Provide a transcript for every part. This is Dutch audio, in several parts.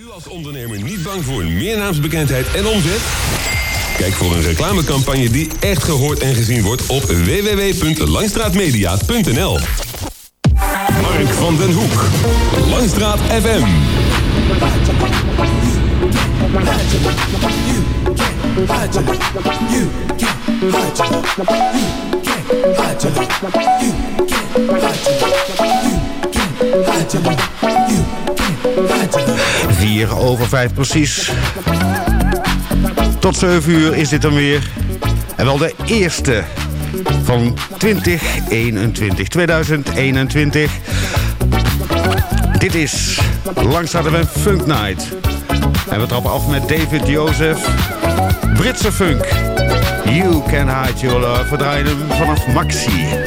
U als ondernemer niet bang voor meer naamsbekendheid en omzet? Kijk voor een reclamecampagne die echt gehoord en gezien wordt op www.langstraatmedia.nl. Mark van den Hoek, Langstraat FM. You 4 over 5 precies. Tot 7 uur is dit dan weer. En wel de eerste van 2021. 2021. Dit is Langstraat en Funk Night. En we trappen af met David Jozef. Britse funk. You Can Hide Your Love. We draaien hem vanaf Maxi.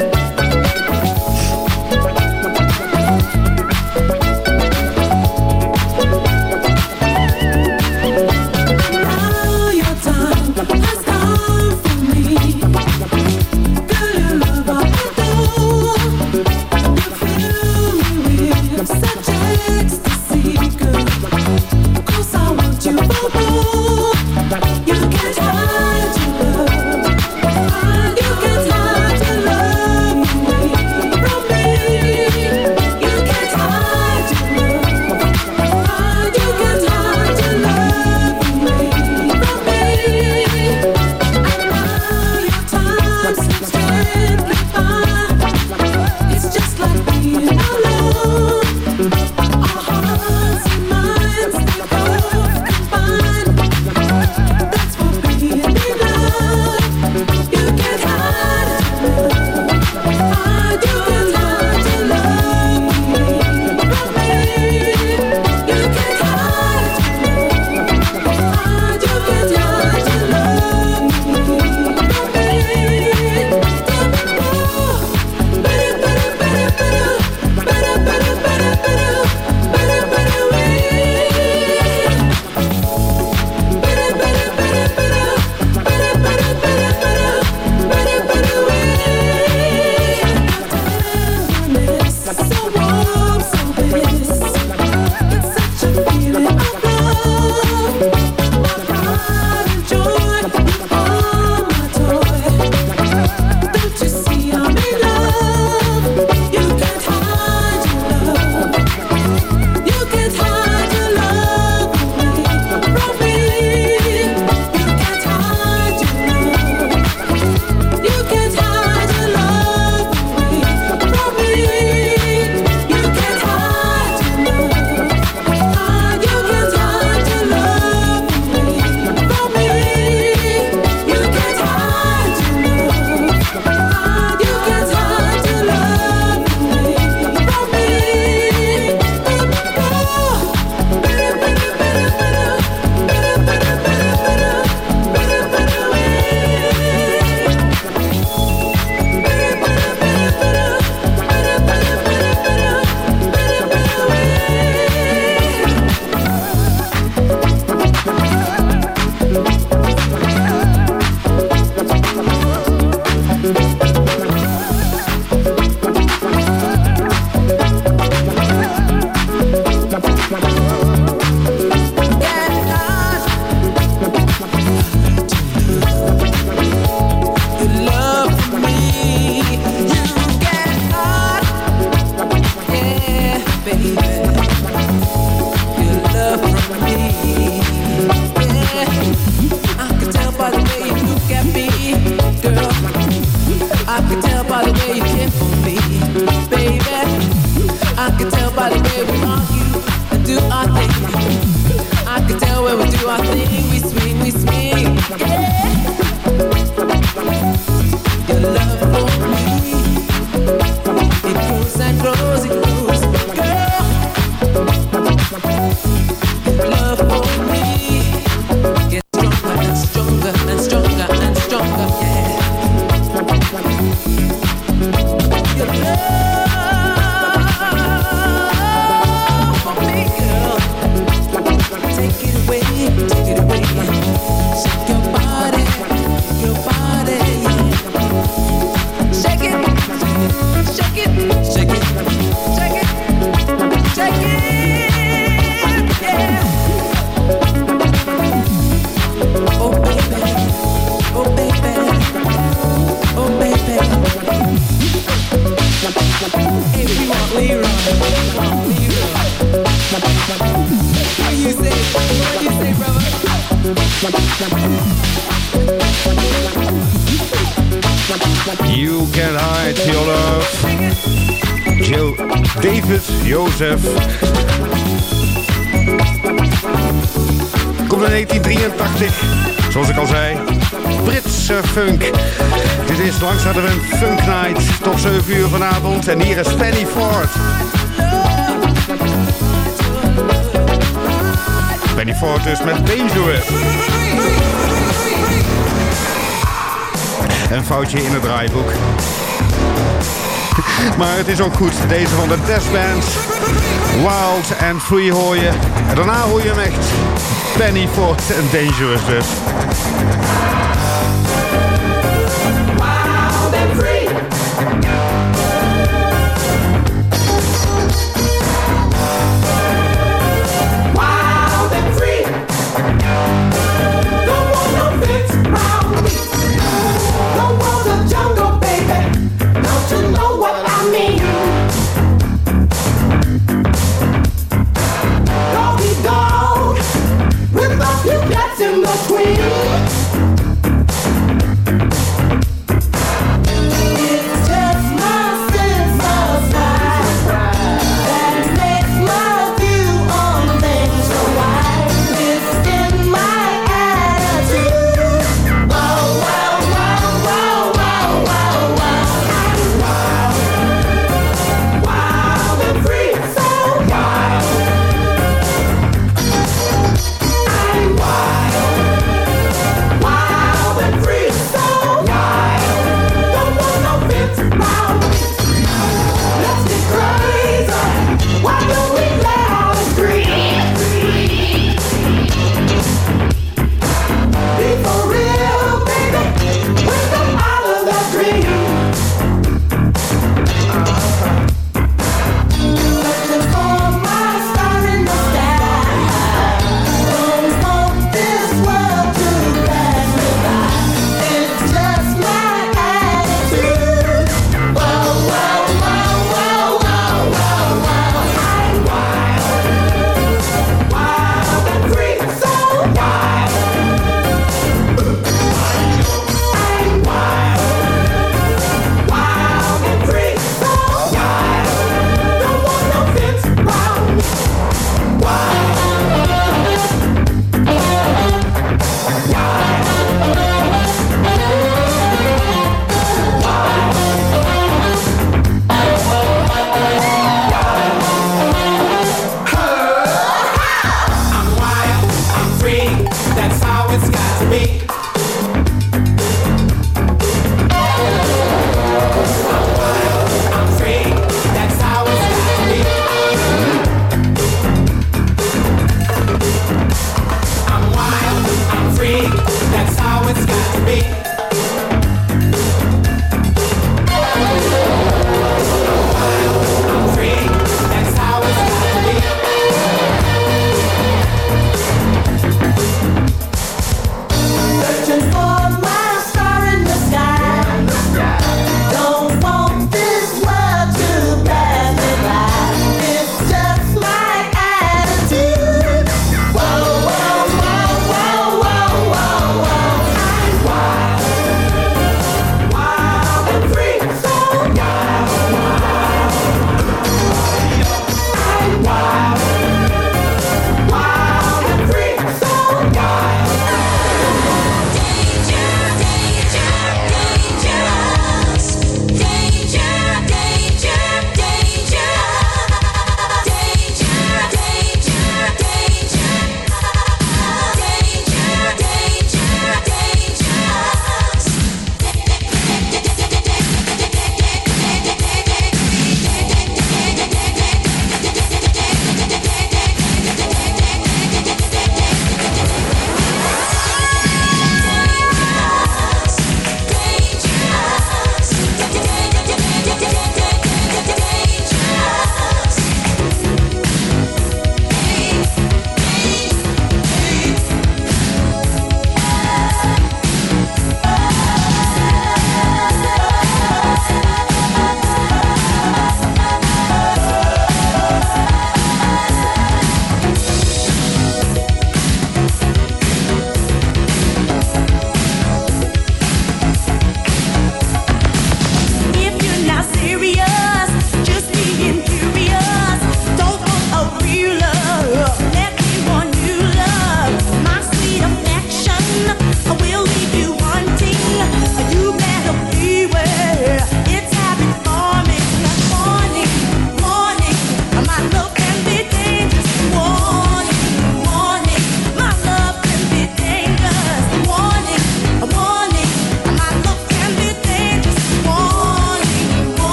is ook goed. Deze van de testbands. Wild and Free hoor je. En daarna hoor je hem echt. Penny Ford en Dangerous dus.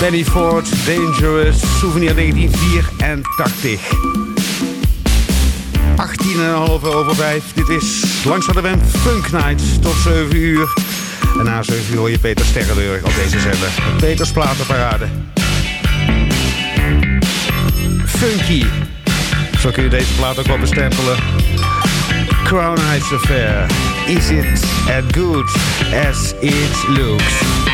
Benny Ford, Dangerous, Souvenir 1984. 18,5 over 5. Dit is langs de Wend Funk Night tot 7 uur. En na 7 uur hoor je Peter Sterrenburg op deze zender. Peters Platenparade. Funky. Zo kun je deze plaat ook wel bestempelen. Crown Heights Affair. Is it as good as it looks?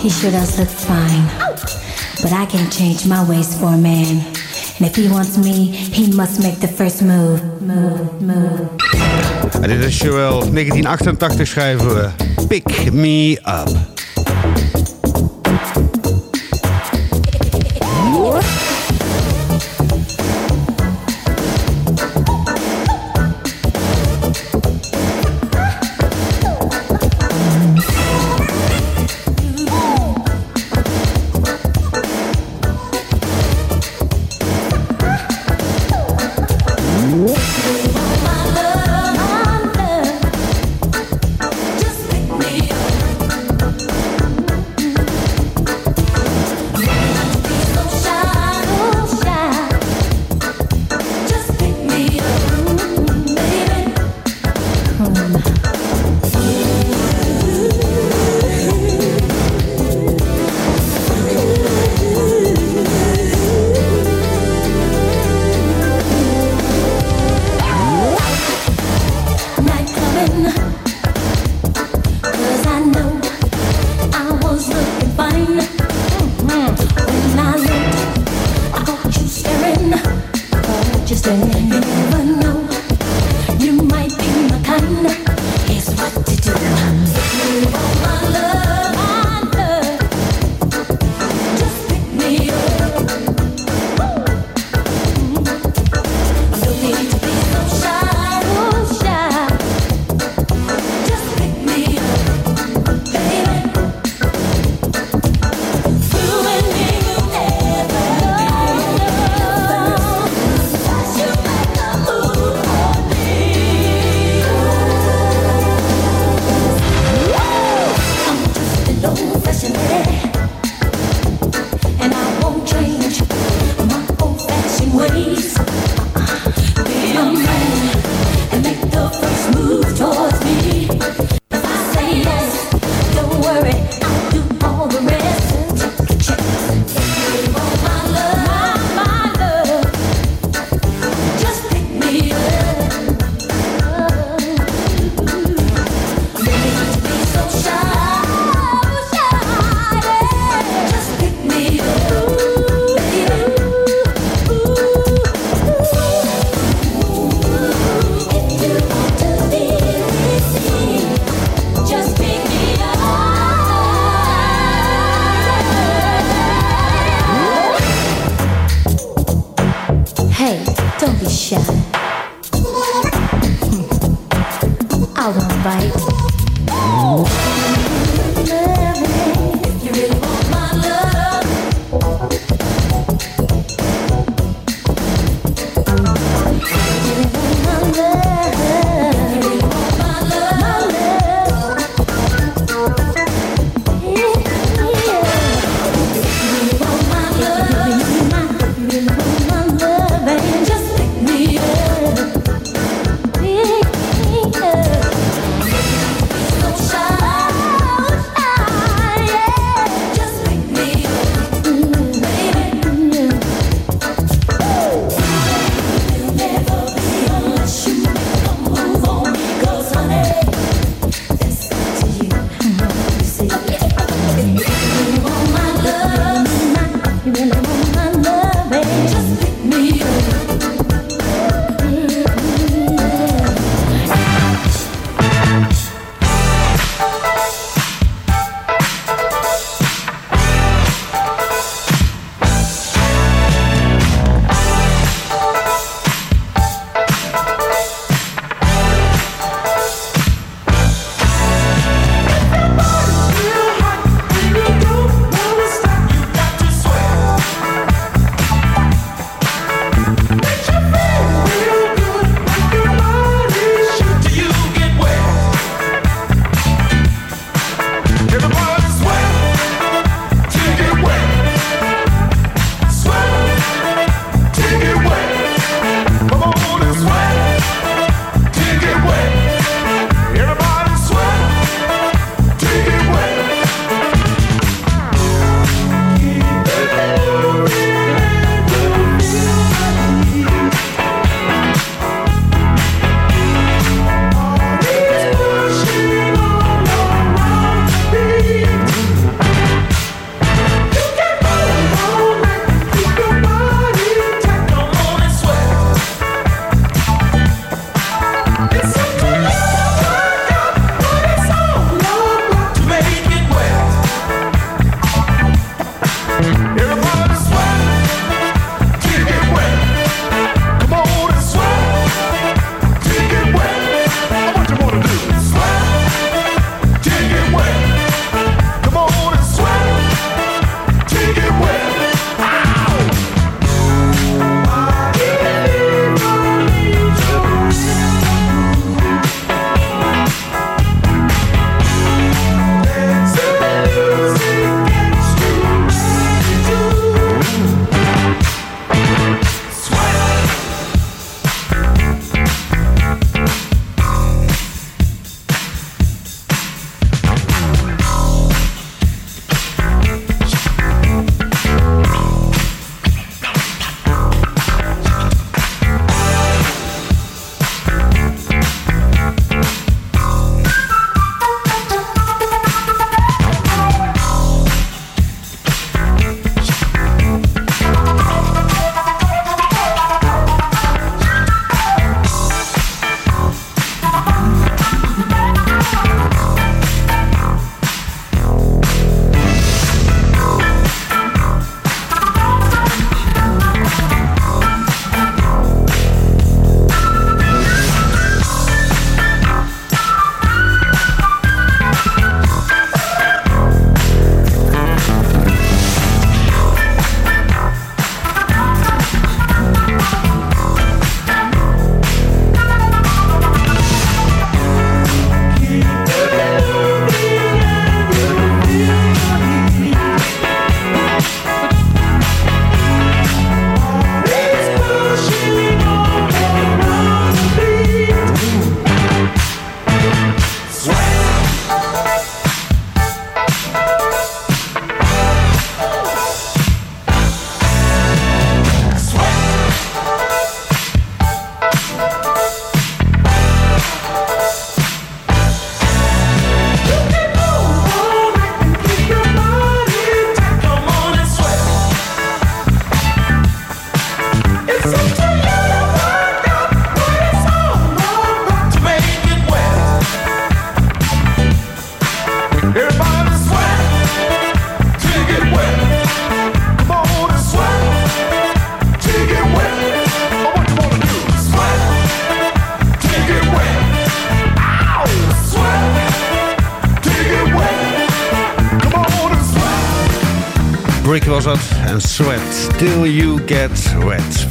He sure does look fine. But I can change my ways for a man. And if he wants me, he must make the first move. Move, move. En dit is Joel, 1988 schrijven we Pick Me Up.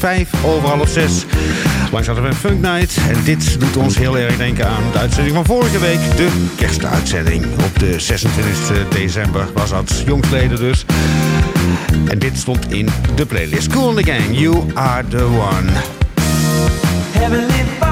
vijf over half zes. Langs hadden we een Funk Night. En dit doet ons heel erg denken aan de uitzending van vorige week. De kerstuitzending op de 26 december was dat. Jongstleden dus. En dit stond in de playlist. Cool in the Gang, You Are The One. Heavenly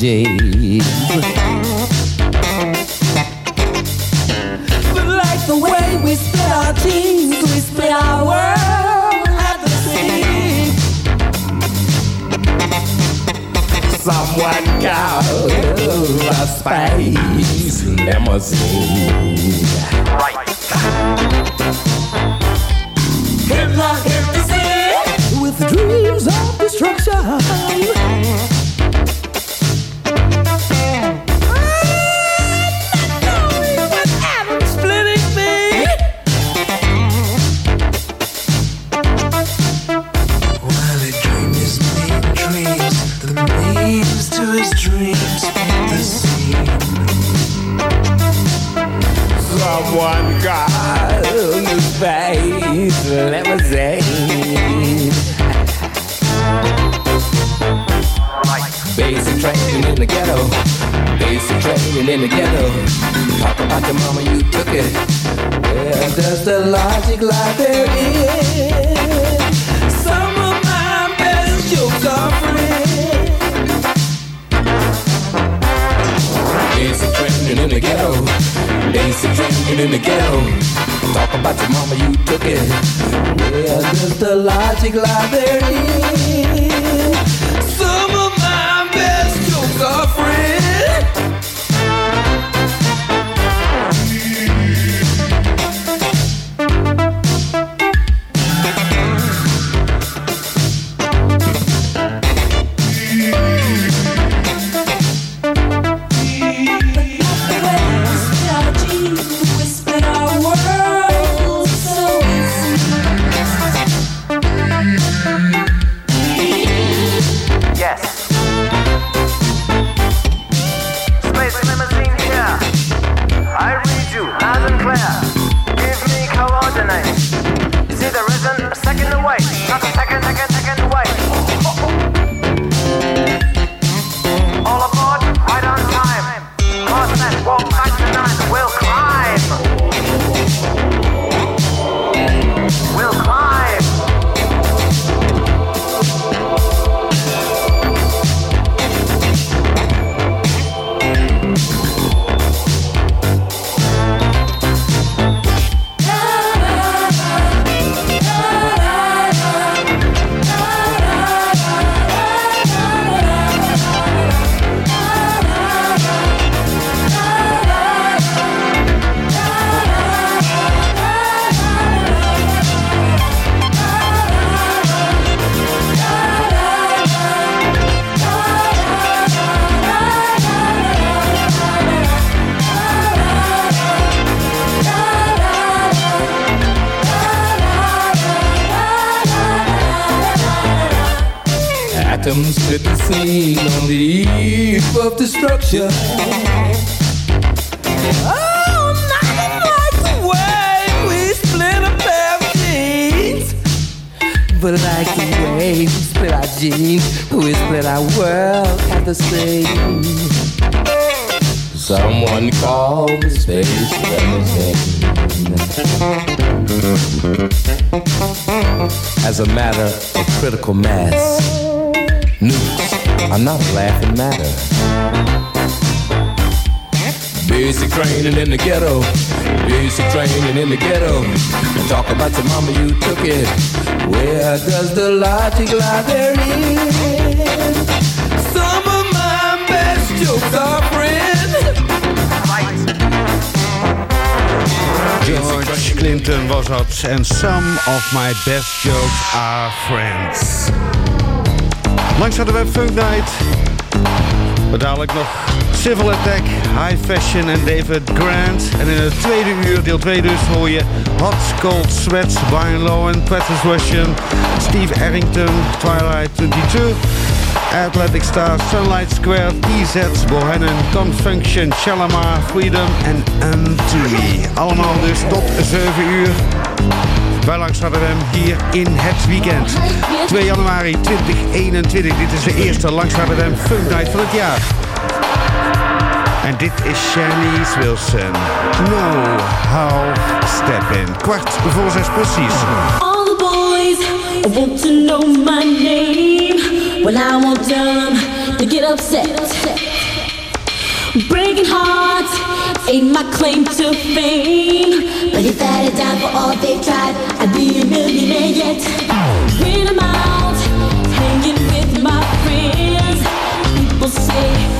Jade. But like the way we split our teams, we split our world at the sea. Someone called a space limousine. Right. Hip hop, hip with dreams of destruction. In the ghetto. Talk about your mama, you took it. Yeah, does the logic lie therein? Some of my best jokes are free. Basic training in the ghetto. Basic training in the ghetto. Talk about your mama, you took it. Where does the logic lie therein? Some of my best jokes are free. Yeah. Basic training in the ghetto, basic training in the ghetto. Talk about your mama, you took it. Where does the logic lie therein? Some of my best jokes are friends. George Clinton was dat. En some of my best jokes are friends. Langs hadden we Funk Night. Maar dadelijk nog Civil Attack, High Fashion en David Grant. En in het tweede uur, deel 2 dus, hoor je Hot Cold Sweats, Brian Lowen, Patrice Russian, Steve Errington, Twilight 22, Atlantic Star, Sunlight Square, TZ, Bohannon, Confunction, Shalamar, Freedom en Me. Allemaal dus tot 7 uur bij Langs hem hier in het weekend. 2 januari 2021. Dit is de eerste Langs hem Funk Night van het jaar. En dit is Shanice Wilson. No How Step In. Kwart voor zes precies. All the boys want to know my name. Well, I tell them to get upset. Breaking hearts ain't my claim to fame. But if that is down for all they tried, I'd be a millionaire yet. When I'm out, hanging with my friends, people say,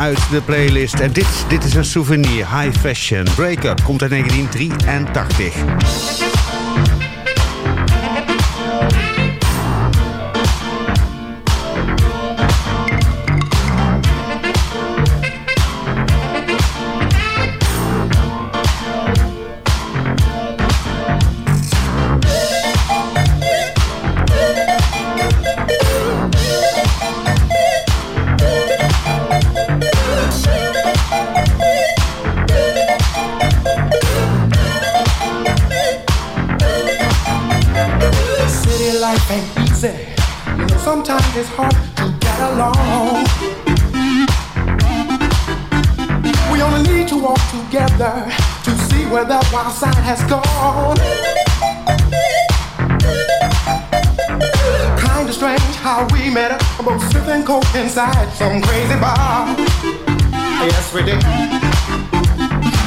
uit de playlist. En dit, dit is een souvenir, High Fashion. Breakup komt uit 1983. Sometimes it's hard to get along. We only need to walk together to see where that wild side has gone. Kinda strange how we met up, both sipping coke inside some crazy bar. Yes, we did.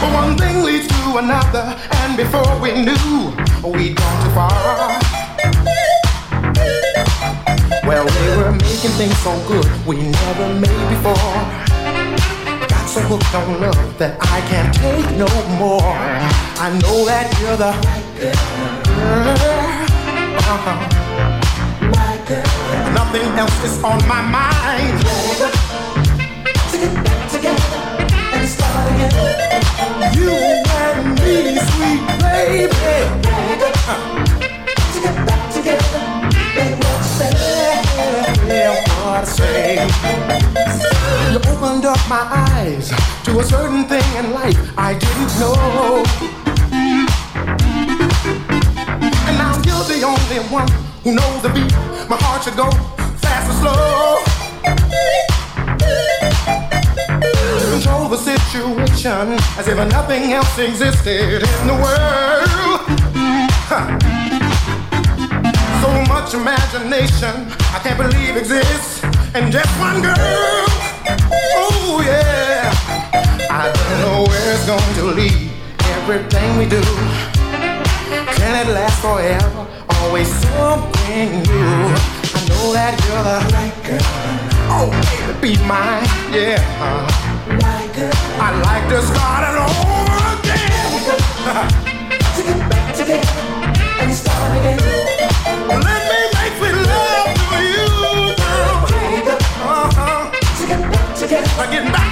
But one thing leads to another, and before we knew, we'd gone too far. Well, we were making things so good we never made before. Got so hooked on love that I can't take no more. I know that you're the girl. Uh-huh. My girl. Nothing else is on my mind. To get back together and start again. You and me, sweet baby. To what to say. You opened up my eyes to a certain thing in life I didn't know. And now you're the only one who knows the beat. My heart should go fast or slow. Control the situation as if nothing else existed in the world. Huh. So much imagination I can't believe exists in just one girl. Oh yeah. I don't know where it's going to lead. Everything we do. Can it last forever? Always something new. I know that you're the right girl. Oh, baby, be mine, yeah. Right girl. I'd like to start it over again. to get back together and start again. I get back.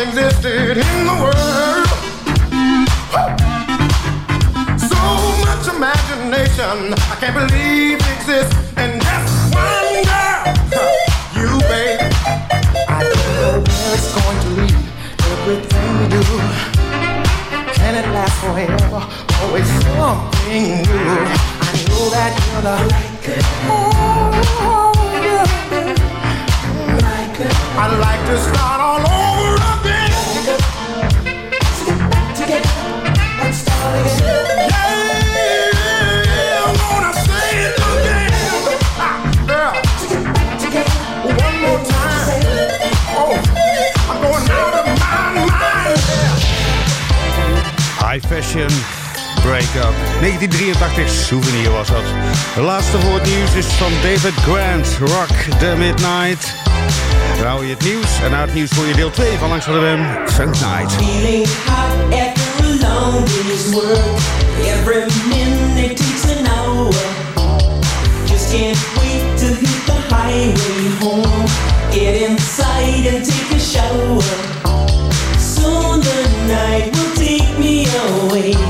Existed in the world. So much imagination. I can't believe it exists. And just wonder, you, babe. I don't know where it's going to lead. Everything we do. Can it last forever? Always something new. I know that you're the Fashion Breakup. 1983 souvenir was dat. De laatste voor het nieuws is van David Grant. Rock the Midnight. Dan hou je het nieuws. En na het nieuws voor je deel 2 van Langs van de Wem. Funk Night. Every minute takes an hour. Just can't wait to the highway home. Get inside and take a shower. Soon the night away.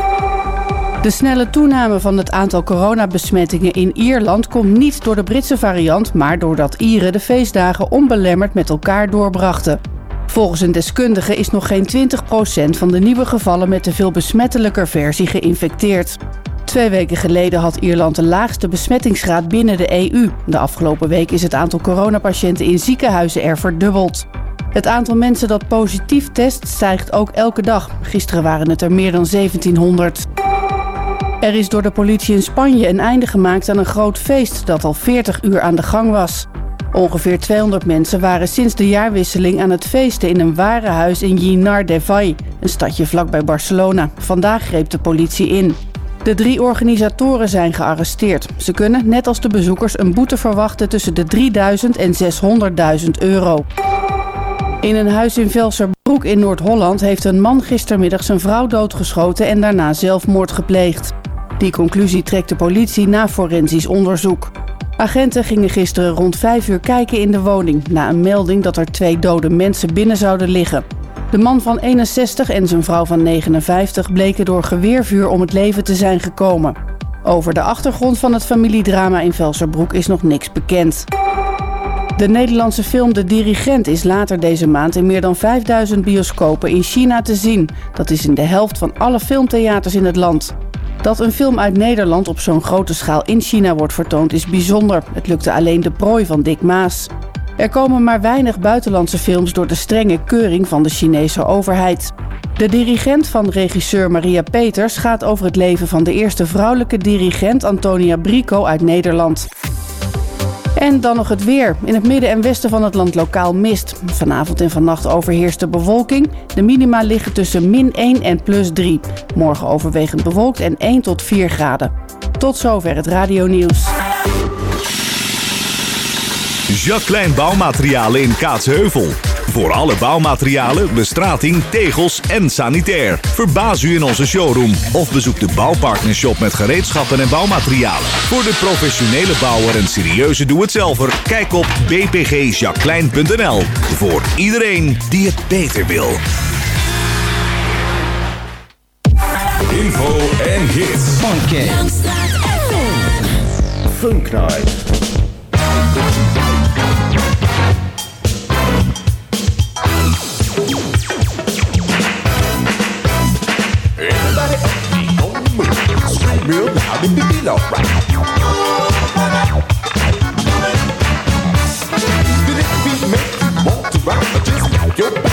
De snelle toename van het aantal coronabesmettingen in Ierland komt niet door de Britse variant, maar doordat Ieren de feestdagen onbelemmerd met elkaar doorbrachten. Volgens een deskundige is nog geen 20% van de nieuwe gevallen met de veel besmettelijker versie geïnfecteerd. Twee weken geleden had Ierland de laagste besmettingsgraad binnen de EU. De afgelopen week is het aantal coronapatiënten in ziekenhuizen er verdubbeld. Het aantal mensen dat positief test stijgt ook elke dag. Gisteren waren het er meer dan 1700. Er is door de politie in Spanje een einde gemaakt aan een groot feest dat al 40 uur aan de gang was. Ongeveer 200 mensen waren sinds de jaarwisseling aan het feesten in een warenhuis in Ginar de Vai, een stadje vlakbij Barcelona. Vandaag greep de politie in. De drie organisatoren zijn gearresteerd. Ze kunnen, net als de bezoekers, een boete verwachten tussen de 3000 en 600.000 euro. In een huis in Velserbroek in Noord-Holland heeft een man gistermiddag zijn vrouw doodgeschoten en daarna zelfmoord gepleegd. Die conclusie trekt de politie na forensisch onderzoek. Agenten gingen gisteren rond 5 uur kijken in de woning na een melding dat er twee dode mensen binnen zouden liggen. De man van 61 en zijn vrouw van 59 bleken door geweervuur om het leven te zijn gekomen. Over de achtergrond van het familiedrama in Velserbroek is nog niks bekend. De Nederlandse film De Dirigent is later deze maand in meer dan 5000 bioscopen in China te zien. Dat is in de helft van alle filmtheaters in het land. Dat een film uit Nederland op zo'n grote schaal in China wordt vertoond is bijzonder. Het lukte alleen de prooi van Dick Maas. Er komen maar weinig buitenlandse films door de strenge keuring van de Chinese overheid. De dirigent van regisseur Maria Peters gaat over het leven van de eerste vrouwelijke dirigent Antonia Brico uit Nederland. En dan nog het weer. In het midden en westen van het land lokaal mist. Vanavond en vannacht overheerst de bewolking. De minima liggen tussen min 1 en plus 3. Morgen overwegend bewolkt en 1 tot 4 graden. Tot zover het radionieuws. Jacques Klein Bouwmaterialen in Kaatsheuvel. Voor alle bouwmaterialen, bestrating, tegels en sanitair. Verbaas u in onze showroom of bezoek de Bouwpartnershop met gereedschappen en bouwmaterialen. Voor de professionele bouwer en serieuze doe-het-zelver, kijk op bpgjacqueline.nl. Voor iedereen die het beter wil. Info en hits. Funky. real loud if you feel alright. Did it be meant to want to rock? Just your back.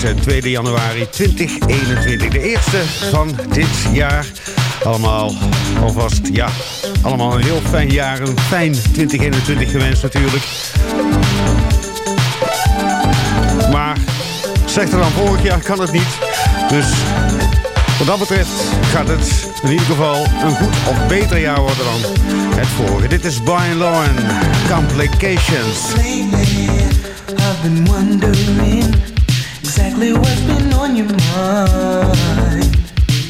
Deze 2 januari 2021. De eerste van dit jaar. Allemaal alvast, ja, allemaal een heel fijn jaar. Een fijn 2021 gewenst natuurlijk. Maar slechter dan vorig jaar kan het niet. Dus wat dat betreft gaat het in ieder geval een goed of beter jaar worden dan het vorige. Dit is Brian Lauren, Complications. I've been wondering exactly what's been on your mind.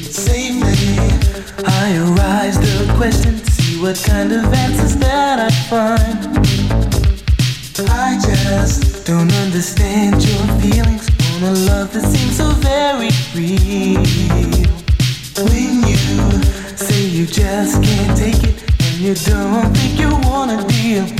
Safely, I arise the question see what kind of answers that I find. I just don't understand your feelings on a love that seems so very real. When you say you just can't take it and you don't think you wanna deal.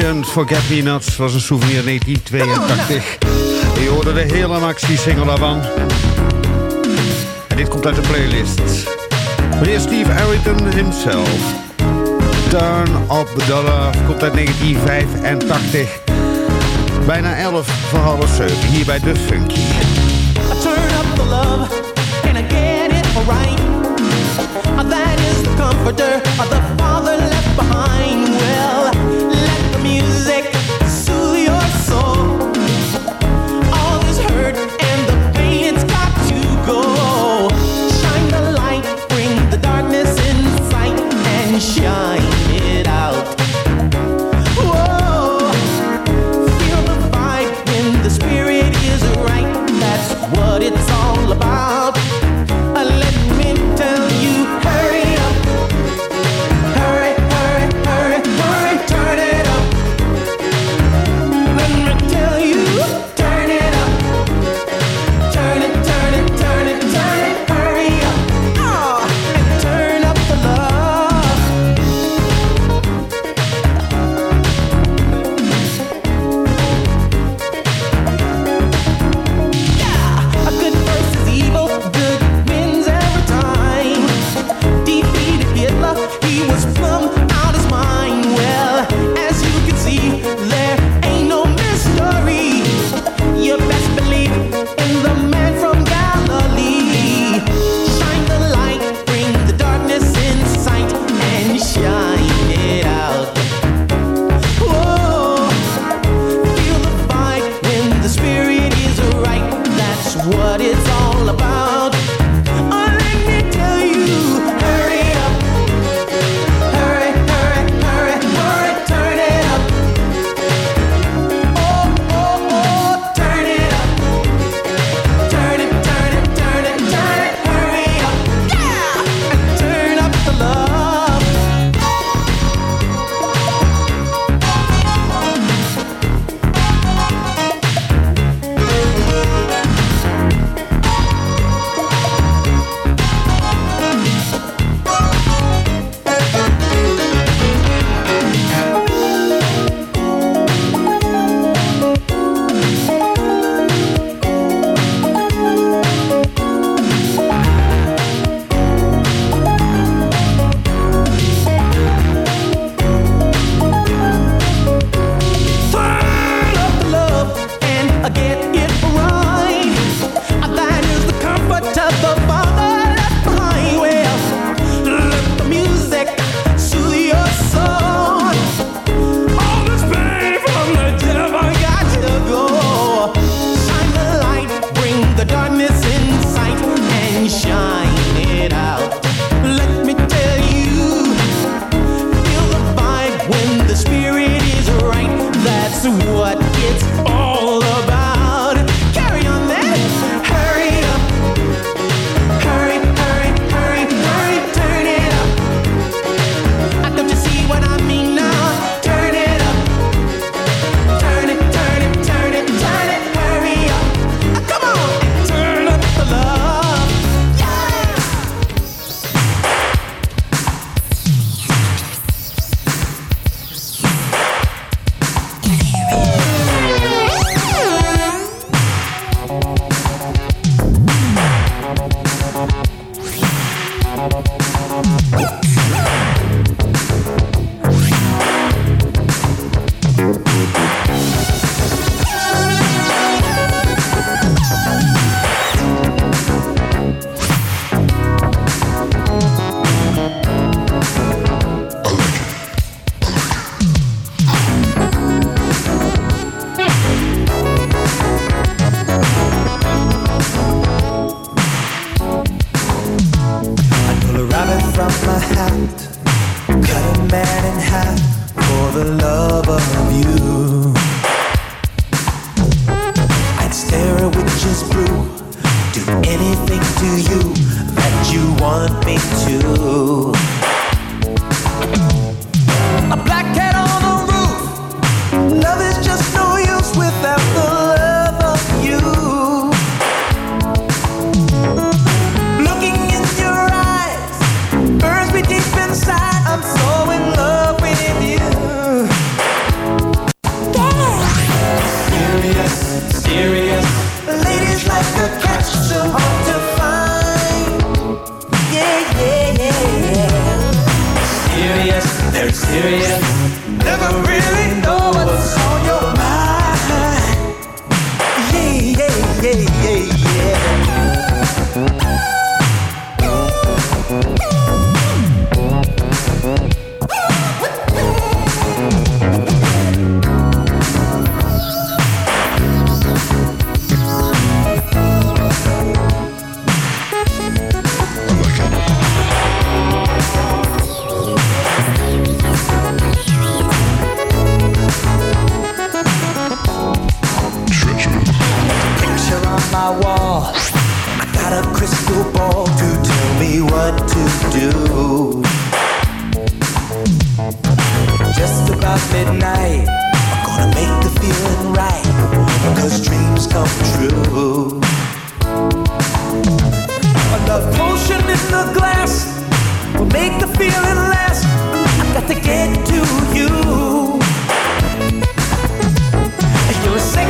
Forget Me Not was een souvenir 1982. Je hoorde de hele maxi-single daarvan. En dit komt uit de playlist. Meneer Steve Arrington himself. Turn Up the love komt uit 1985. Bijna 11 voor half 7 hier bij The Funky. I turn up the love and I get it right. That is the comforter of the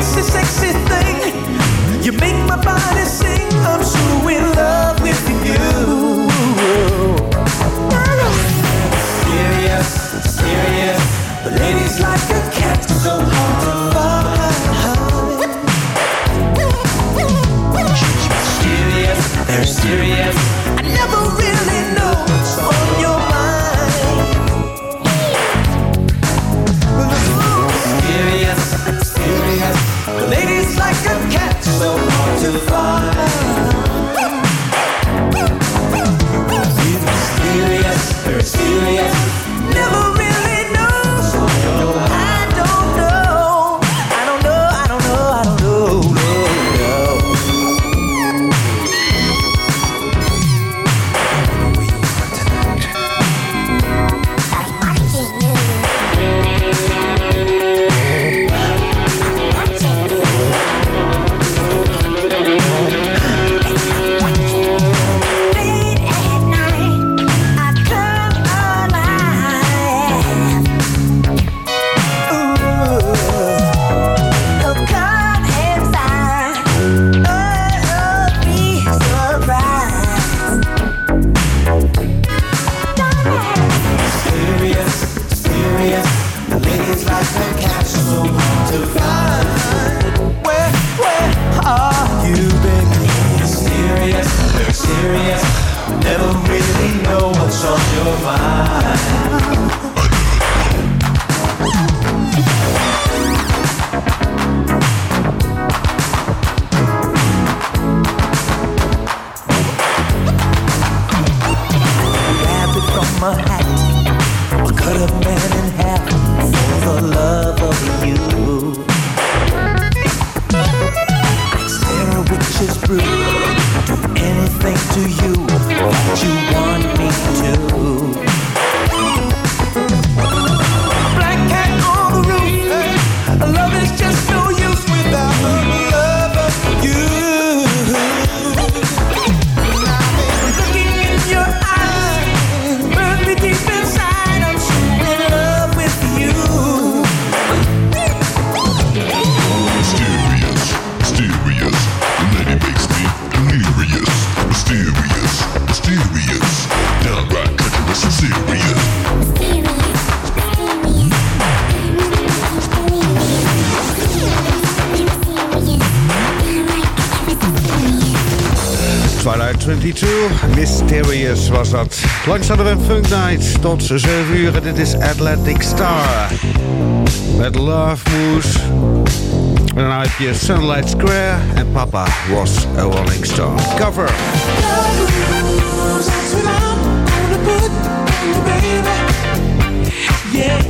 sexy, sexy thing. You make Langs hadden we Funk Night tot 7 uur. Dit is Atlantic Star. Met Love Moose. En dan heb je Sunlight Square. En Papa was a Rolling Stone. Cover. Yeah,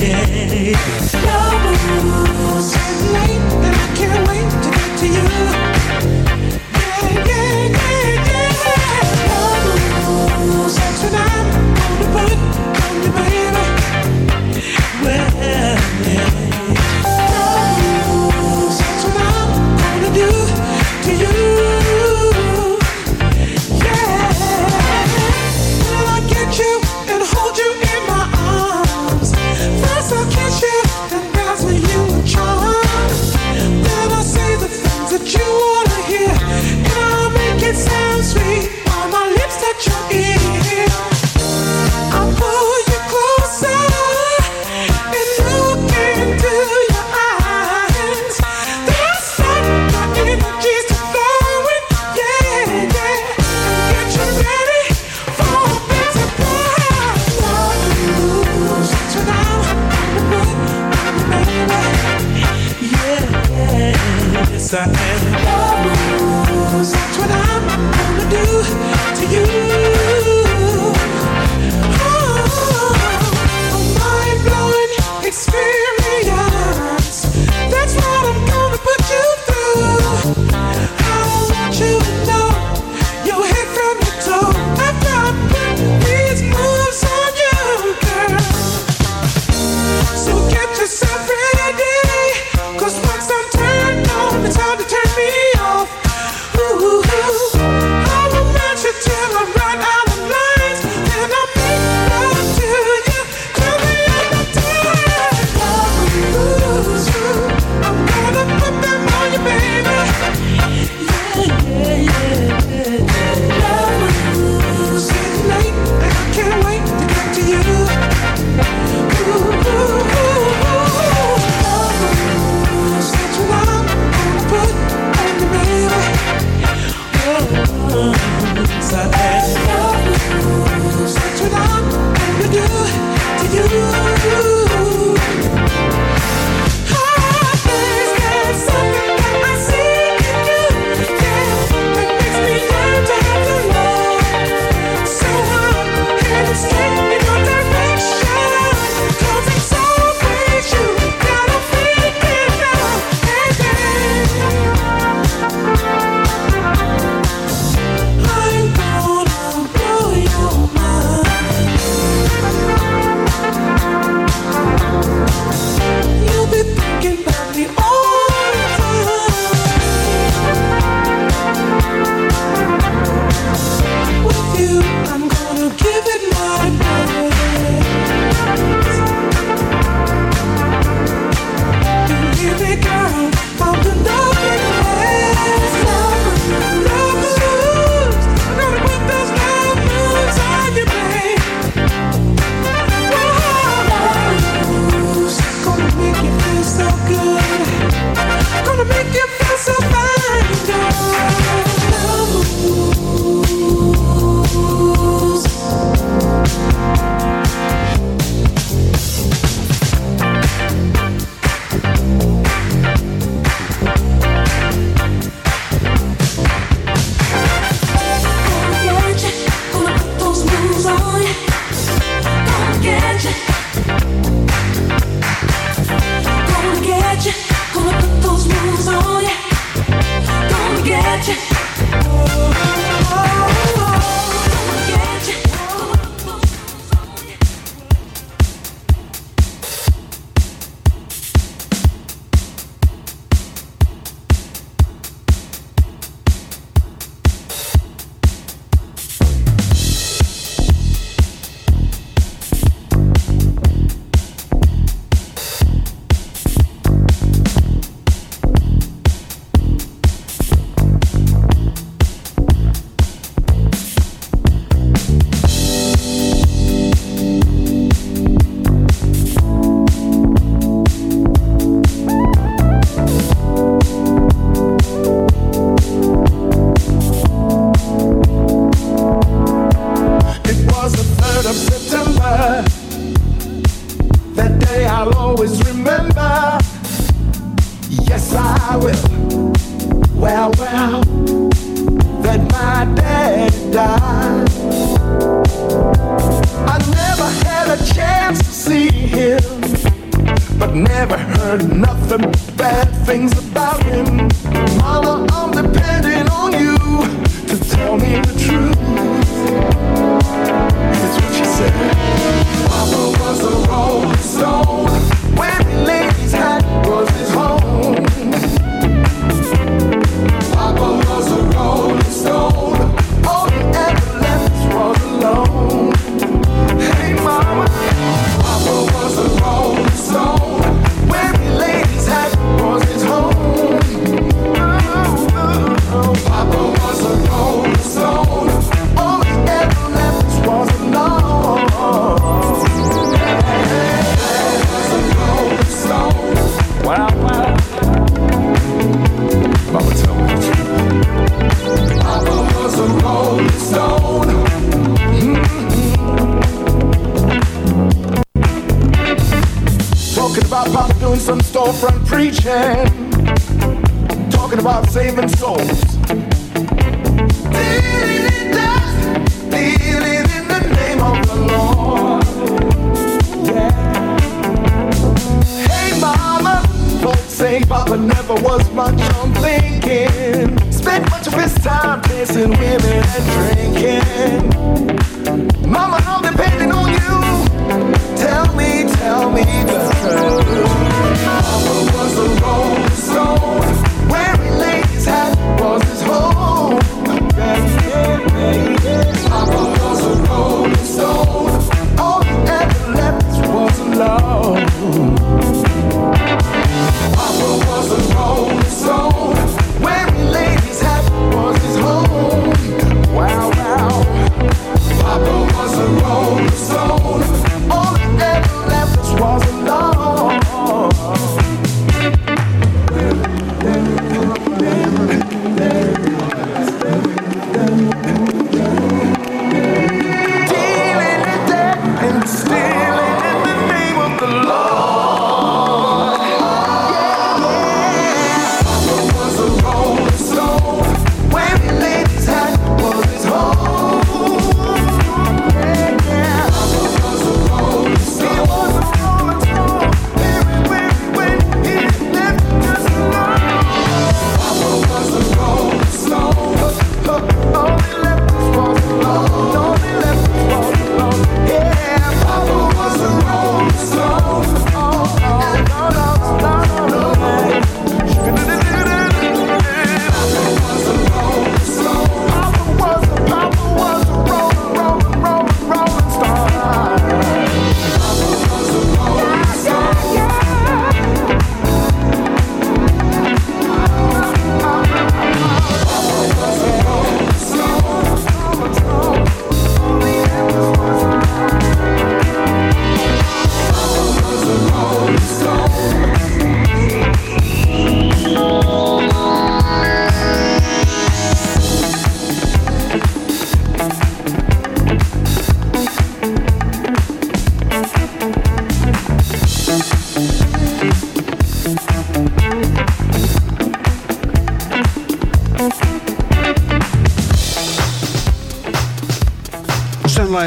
yeah. Love moves at night, and I can't wait to get to you.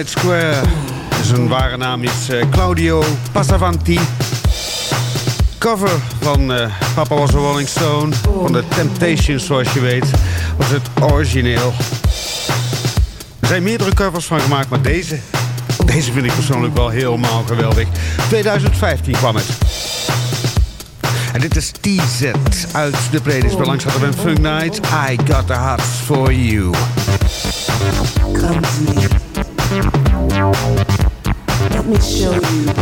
Square Square. Zijn ware naam is eh, Claudio Passavanti. Cover van eh, Papa Was a Rolling Stone van The Temptations, zoals je weet, was het origineel. Er zijn meerdere covers van gemaakt, maar deze, deze vind ik persoonlijk wel helemaal geweldig. 2015 kwam het. En dit is TZ uit de playlist bij van Funk Night. I got the hearts for you. me show you.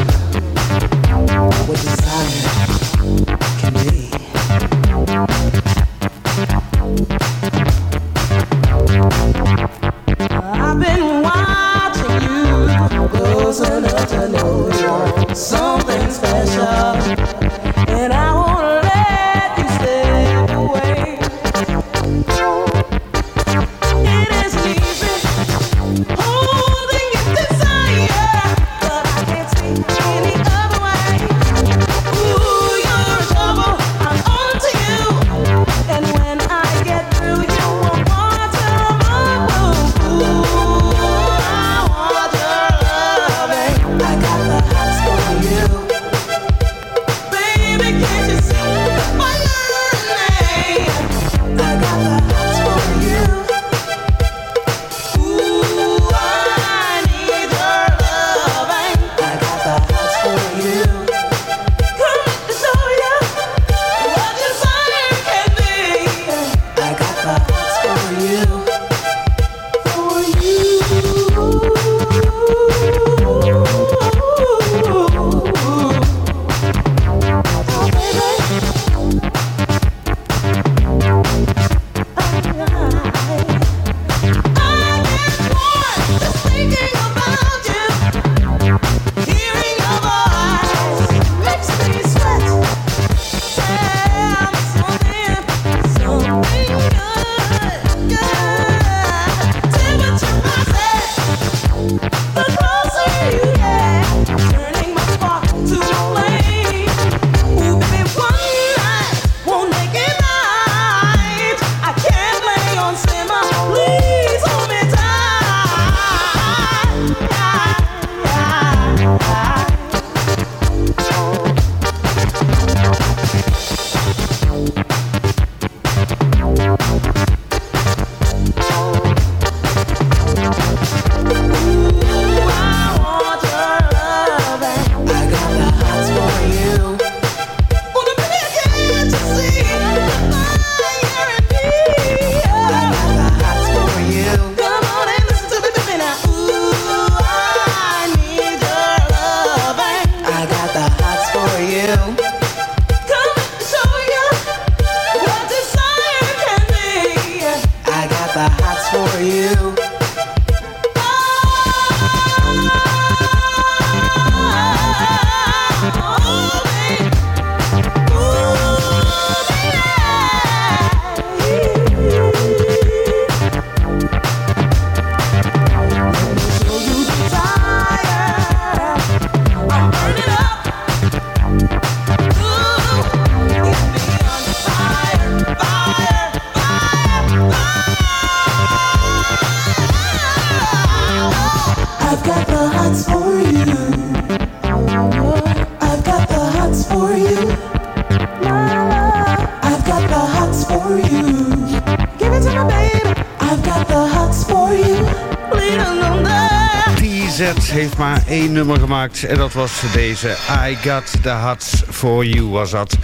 Één nummer gemaakt en dat was deze. I Got The Huts For You was dat.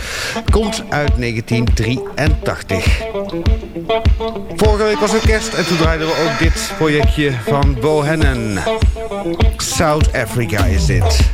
Komt uit 1983. Vorige week was het kerst en toen draaiden we ook dit projectje van Bohannon. South Africa is dit.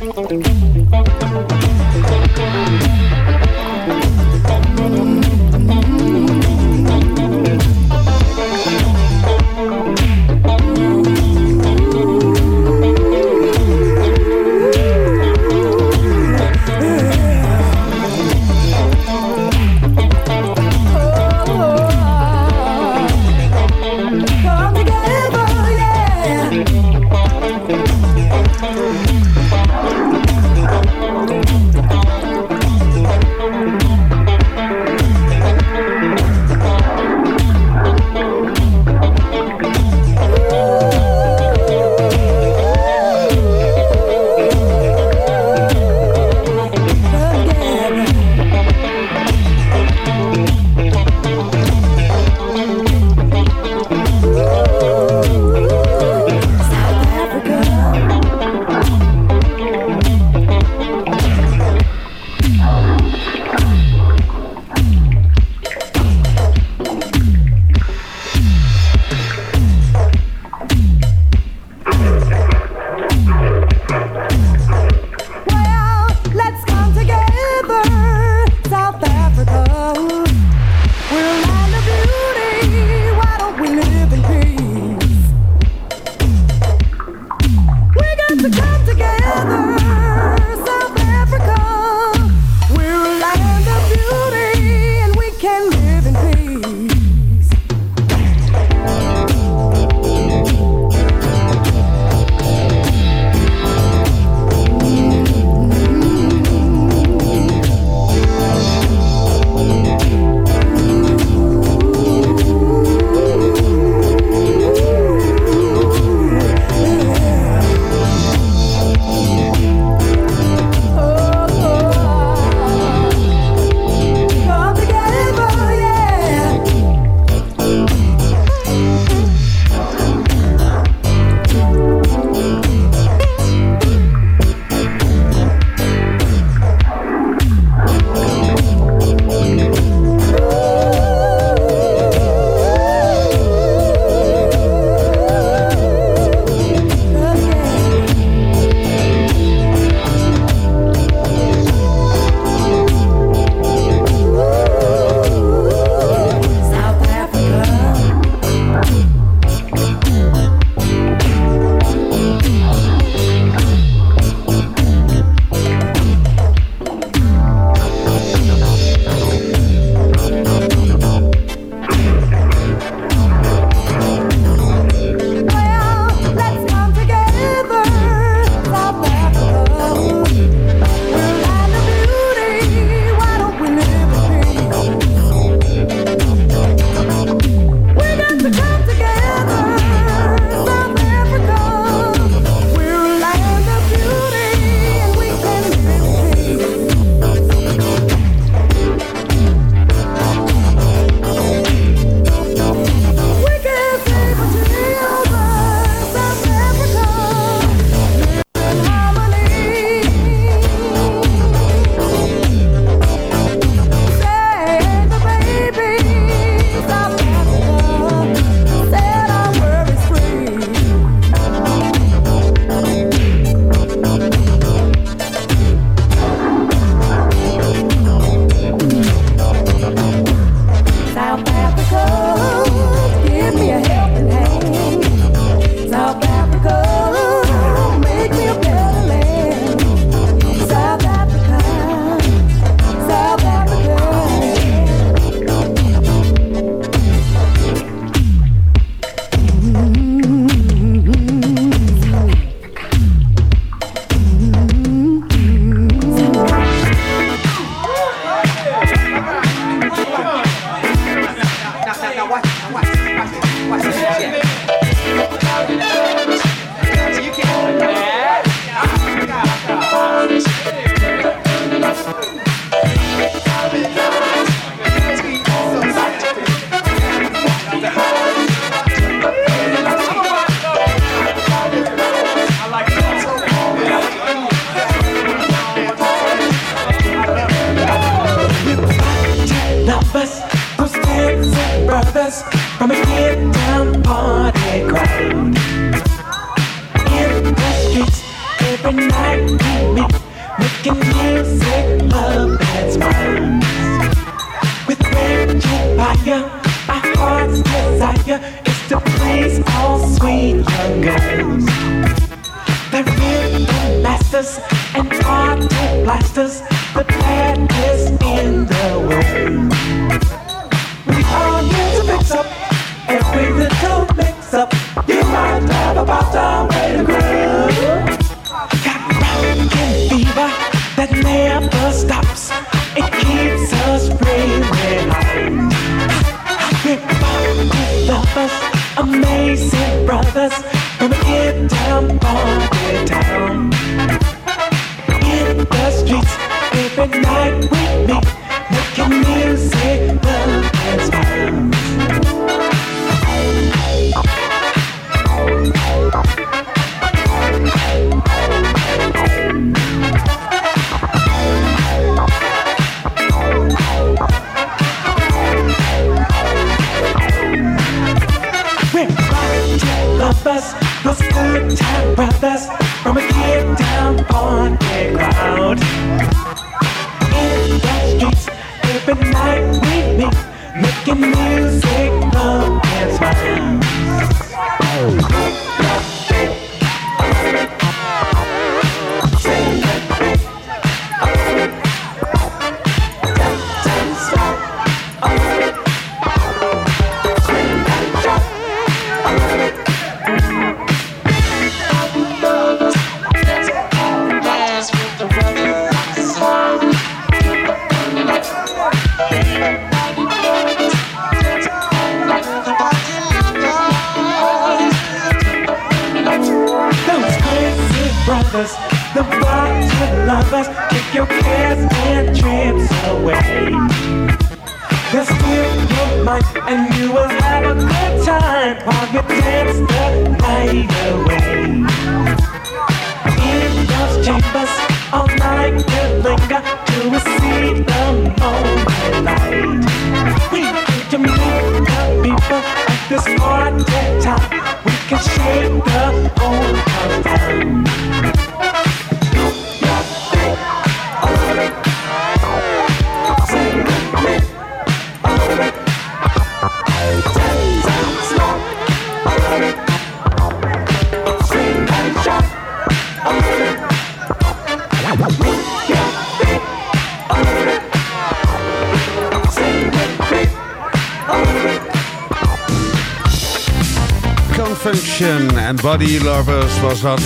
Was dat.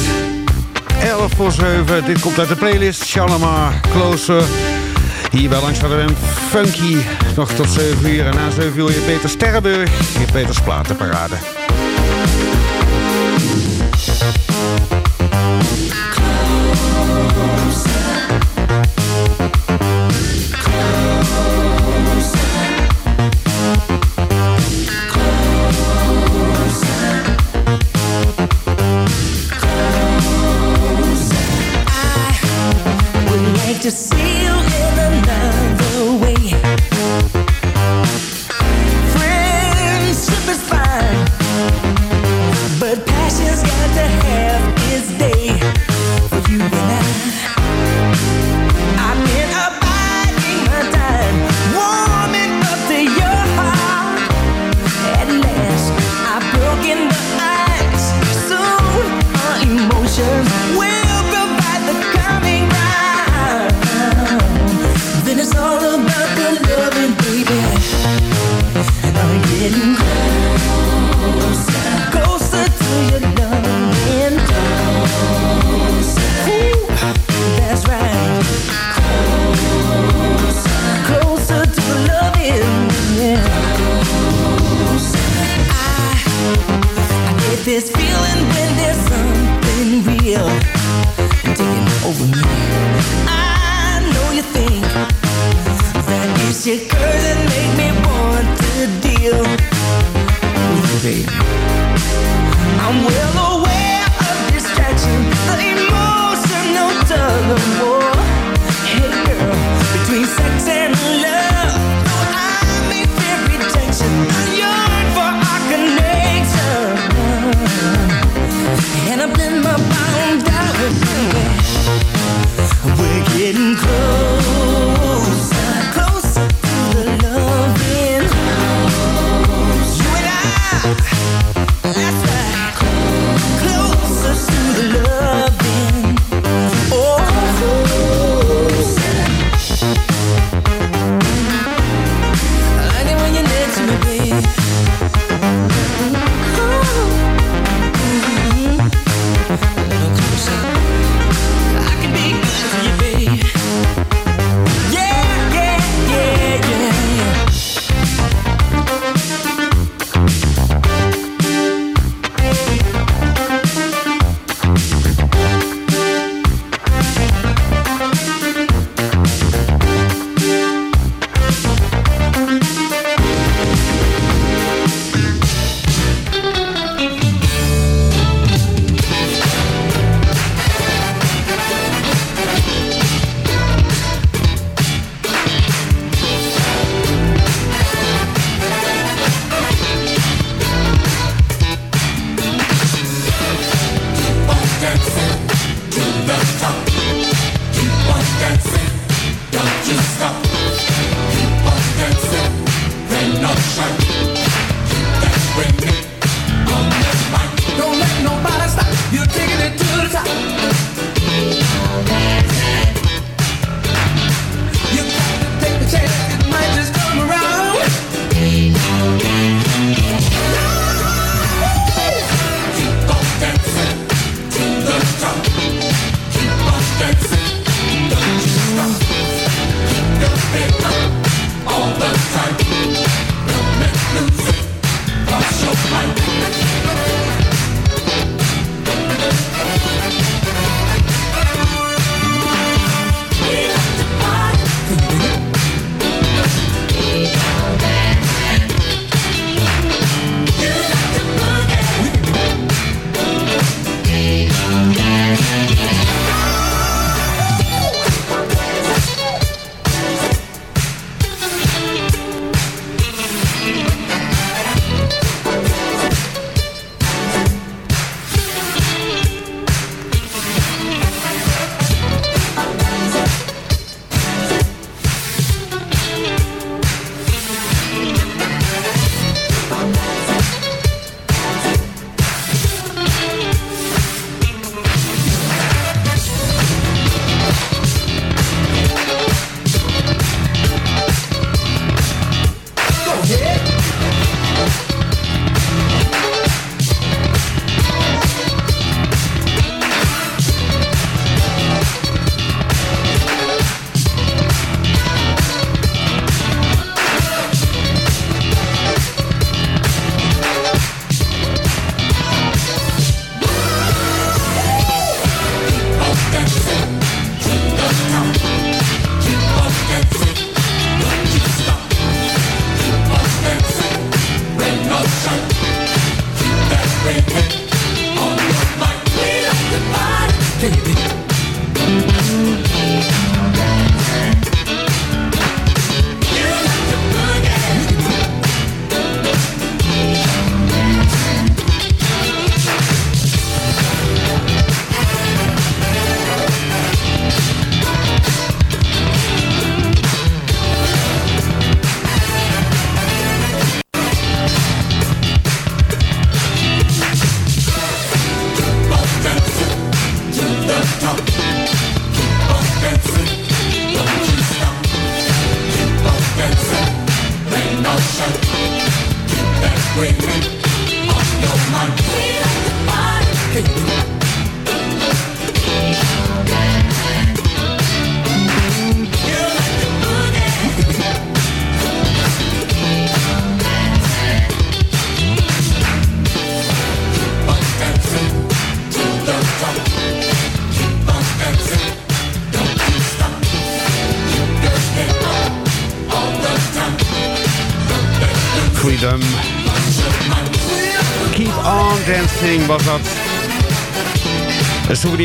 11 voor 7. Dit komt uit de playlist. Shalama, Closer. Hier bij langs hadden we Funky. Nog tot 7 uur. En na 7 uur je Peter Sterrenburg. Je Peters Platenparade. I'm well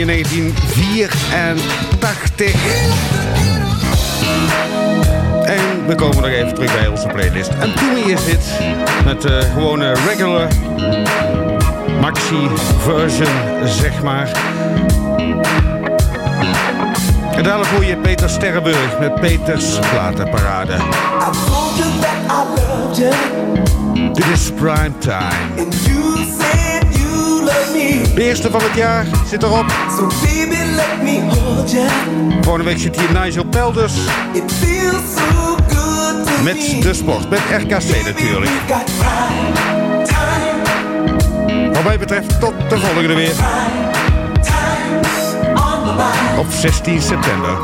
Een souvenir 1984. En we komen nog even terug bij onze playlist. En toen is dit met de gewone regular maxi version, zeg maar. En dadelijk hoor je Peter Sterrenburg met Peters Platenparade. Dit is Primetime. And De eerste van het jaar zit erop. So baby, let me hold you. Volgende week zit hier Nigel Pelders It feels so good to met me. de sport. Met RKC natuurlijk. Wat mij betreft tot de volgende weer. Op 16 september.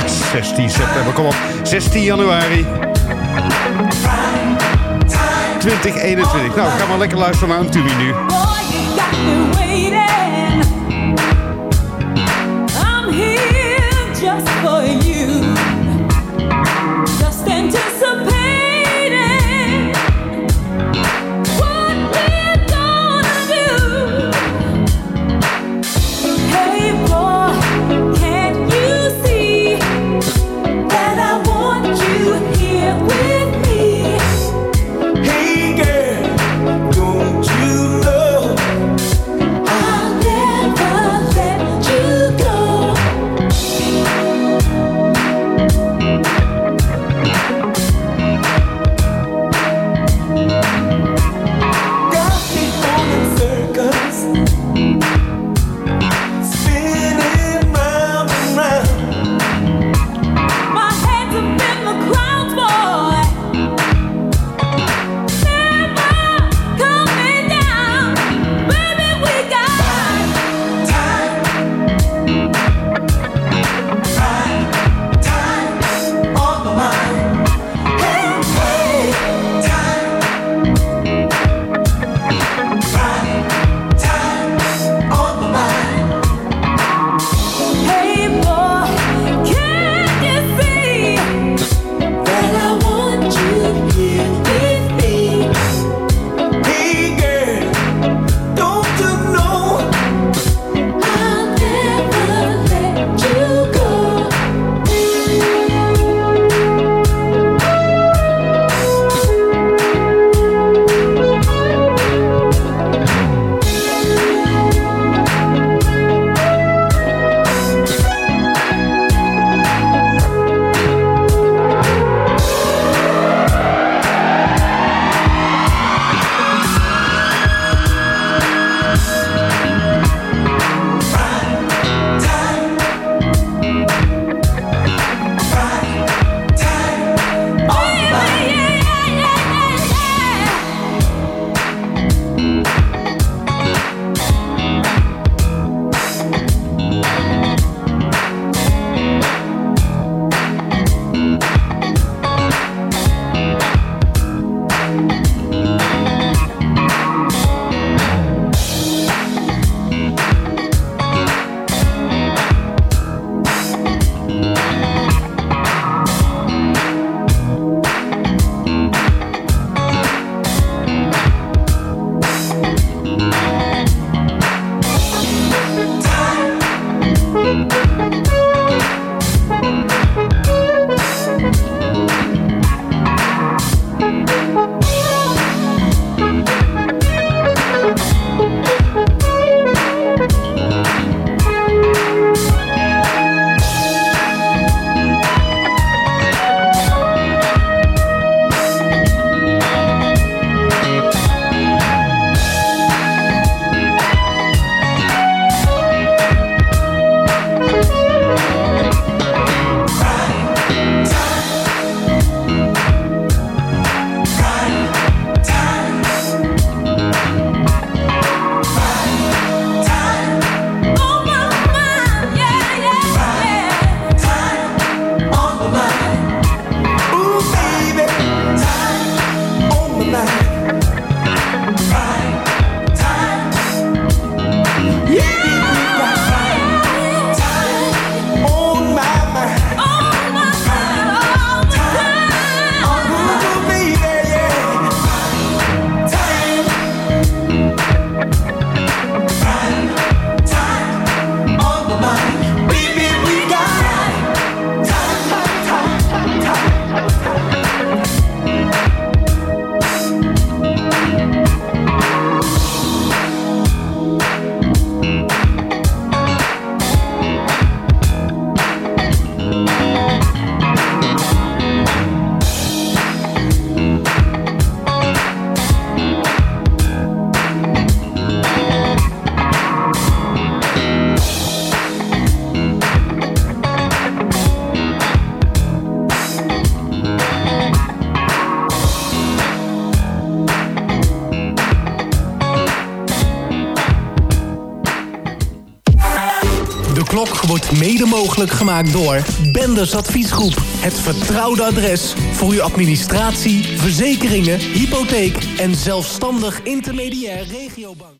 Ja, 16 september, kom op. 16 januari 2021. Nou, ga maar lekker luisteren naar Antumi nu. Boy, you got me waiting. Mede mogelijk gemaakt door Benders Adviesgroep. Het vertrouwde adres voor uw administratie, verzekeringen, hypotheek en zelfstandig intermediair regiobank.